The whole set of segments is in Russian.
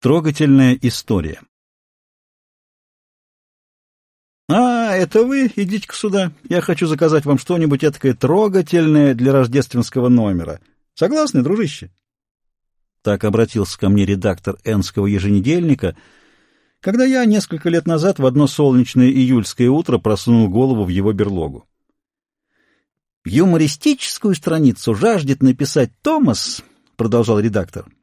Трогательная история. «А, это вы? Идите-ка сюда. Я хочу заказать вам что-нибудь этакое трогательное для рождественского номера. Согласны, дружище?» Так обратился ко мне редактор Энского еженедельника, когда я несколько лет назад в одно солнечное июльское утро просунул голову в его берлогу. «Юмористическую страницу жаждет написать Томас», — продолжал редактор, —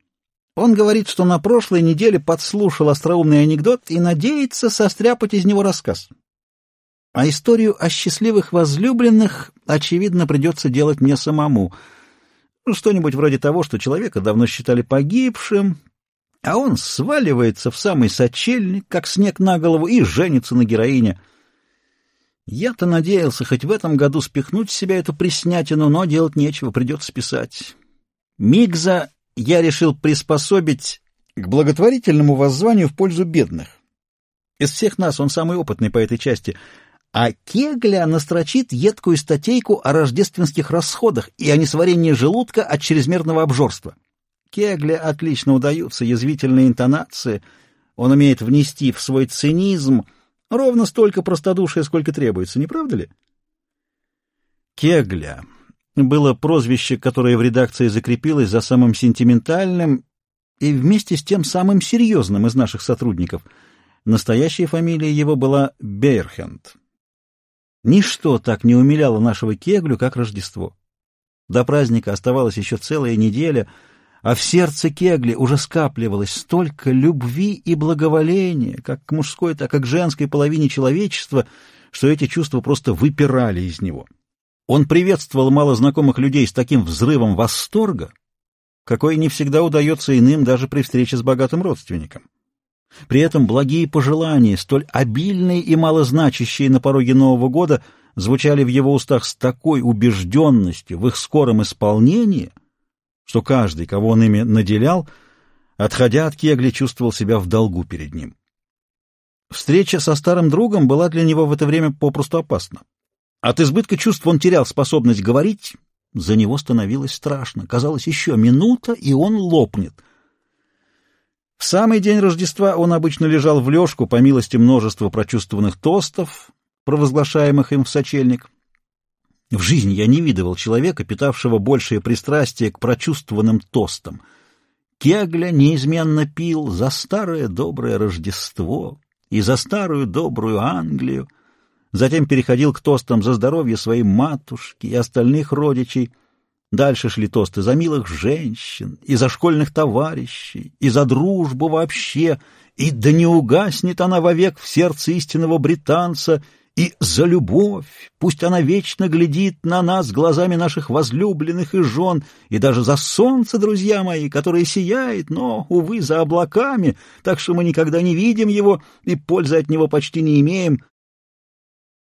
он говорит, что на прошлой неделе подслушал остроумный анекдот и надеется состряпать из него рассказ. А историю о счастливых возлюбленных, очевидно, придется делать мне самому. Ну, что-нибудь вроде того, что человека давно считали погибшим, а он сваливается в самый сочельник, как снег на голову, и женится на героине. Я-то надеялся хоть в этом году спихнуть с себя эту приснятину, но делать нечего, придется списать. Мигза я решил приспособить к благотворительному воззванию в пользу бедных. Из всех нас он самый опытный по этой части, а Кегля настрочит едкую статейку о рождественских расходах и о несварении желудка от чрезмерного обжорства. Кегле отлично удаются язвительные интонации, он умеет внести в свой цинизм ровно столько простодушия, сколько требуется, не правда ли? Кегля было прозвище, которое в редакции закрепилось за самым сентиментальным и вместе с тем самым серьезным из наших сотрудников. Настоящая фамилия его была Бейрхенд. Ничто так не умиляло нашего Кеглю, как Рождество. До праздника оставалась еще целая неделя, а в сердце Кегли уже скапливалось столько любви и благоволения, как к мужской, так и к женской половине человечества, что эти чувства просто выпирали из него. Он приветствовал малознакомых людей с таким взрывом восторга, какой не всегда удается иным даже при встрече с богатым родственником. При этом благие пожелания, столь обильные и малозначащие на пороге Нового года, звучали в его устах с такой убежденностью в их скором исполнении, что каждый, кого он ими наделял, отходя от Кегли, чувствовал себя в долгу перед ним. Встреча со старым другом была для него в это время попросту опасна. От избытка чувств он терял способность говорить, за него становилось страшно. Казалось, еще минута, и он лопнет. В самый день Рождества он обычно лежал в лёжку по милости множества прочувствованных тостов, провозглашаемых им в сочельник. В жизни я не видывал человека, питавшего большее пристрастие к прочувствованным тостам. Кегля неизменно пил за старое доброе Рождество и за старую добрую Англию, затем переходил к тостам за здоровье своей матушки и остальных родичей. Дальше шли тосты за милых женщин, и за школьных товарищей, и за дружбу вообще, и да не угаснет она вовек в сердце истинного британца, и за любовь, пусть она вечно глядит на нас глазами наших возлюбленных и жен, и даже за солнце, друзья мои, которое сияет, но, увы, за облаками, так что мы никогда не видим его и пользы от него почти не имеем,